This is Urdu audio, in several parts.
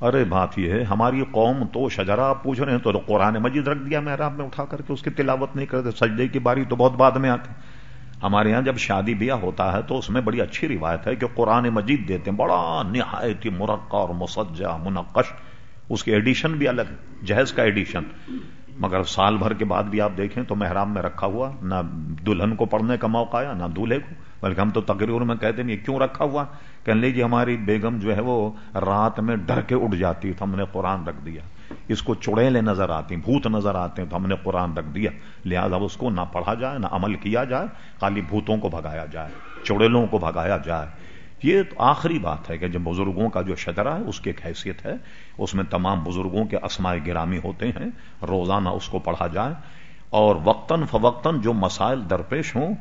ارے، بات یہ ہے، ہماری قوم تو شجرا، آپ پوچھ رہے ہیں تو قرآن مجید رکھ دیا محراب میں اٹھا کر کے، اس کی تلاوت نہیں کرتے، سجدے کی باری تو بہت بعد میں آتی۔ ہمارے یہاں جب شادی بیاہ ہوتا ہے تو اس میں بڑی اچھی روایت ہے کہ قرآن مجید دیتے ہیں، بڑا نہایت مرقع اور مسجہ منقش۔ اس کی ایڈیشن بھی الگ جہیز کا ایڈیشن۔ مگر سال بھر کے بعد بھی آپ دیکھیں تو محرام میں رکھا ہوا، نہ دلہن کو پڑھنے کا موقع آیا، نہ دولہے کو۔ بلکہ ہم تو تقریر میں کہتے ہیں یہ کیوں رکھا ہوا؟ کہنے لیجیے ہماری بیگم جو ہے وہ رات میں ڈر کے اٹھ جاتی تو ہم نے قرآن رکھ دیا۔ اس کو چڑیلے نظر آتی بھوت نظر آتے ہیں تو ہم نے قرآن رکھ دیا۔ لہذا اس کو نہ پڑھا جائے، نہ عمل کیا جائے، خالی بھوتوں کو بھگایا جائے، چڑیلوں کو بھگایا جائے۔ یہ تو آخری بات ہے کہ جب بزرگوں کا جو شجرا ہے، اس کی ایک حیثیت ہے۔ اس میں تمام بزرگوں کے اسماء گرامی ہوتے ہیں، روزانہ اس کو پڑھا جائے۔ اور وقتاً فوقتاً جو مسائل درپیش ہوں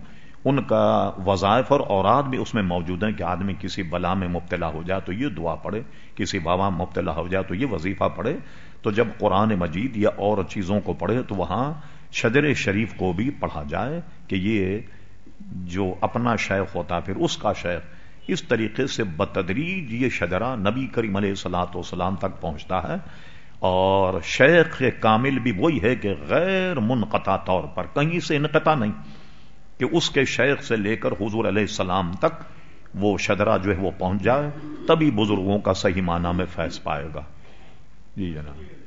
ان کا وظائف اور اوراد بھی اس میں موجود ہیں کہ آدمی کسی بلا میں مبتلا ہو جائے تو یہ دعا پڑھے، کسی بابا مبتلا ہو جائے تو یہ وظیفہ پڑھے، تو جب قرآن مجید یا اور چیزوں کو پڑھے تو وہاں شجر شریف کو بھی پڑھا جائے کہ یہ جو اپنا شیخ ہوتا پھر اس کا شیخ، اس طریقے سے بتدریج یہ شجرا نبی کریم علیہ سلاۃ وسلام تک پہنچتا ہے۔ اور شیخ کامل بھی وہی ہے کہ غیر منقطع طور پر، کہیں سے انقطع نہیں۔ کہ اس کے شیخ سے لے کر حضور علیہ السلام تک وہ شدرا جو ہے وہ پہنچ جائے، تبھی بزرگوں کا صحیح معنی میں فیض پائے گا۔ جی جناب۔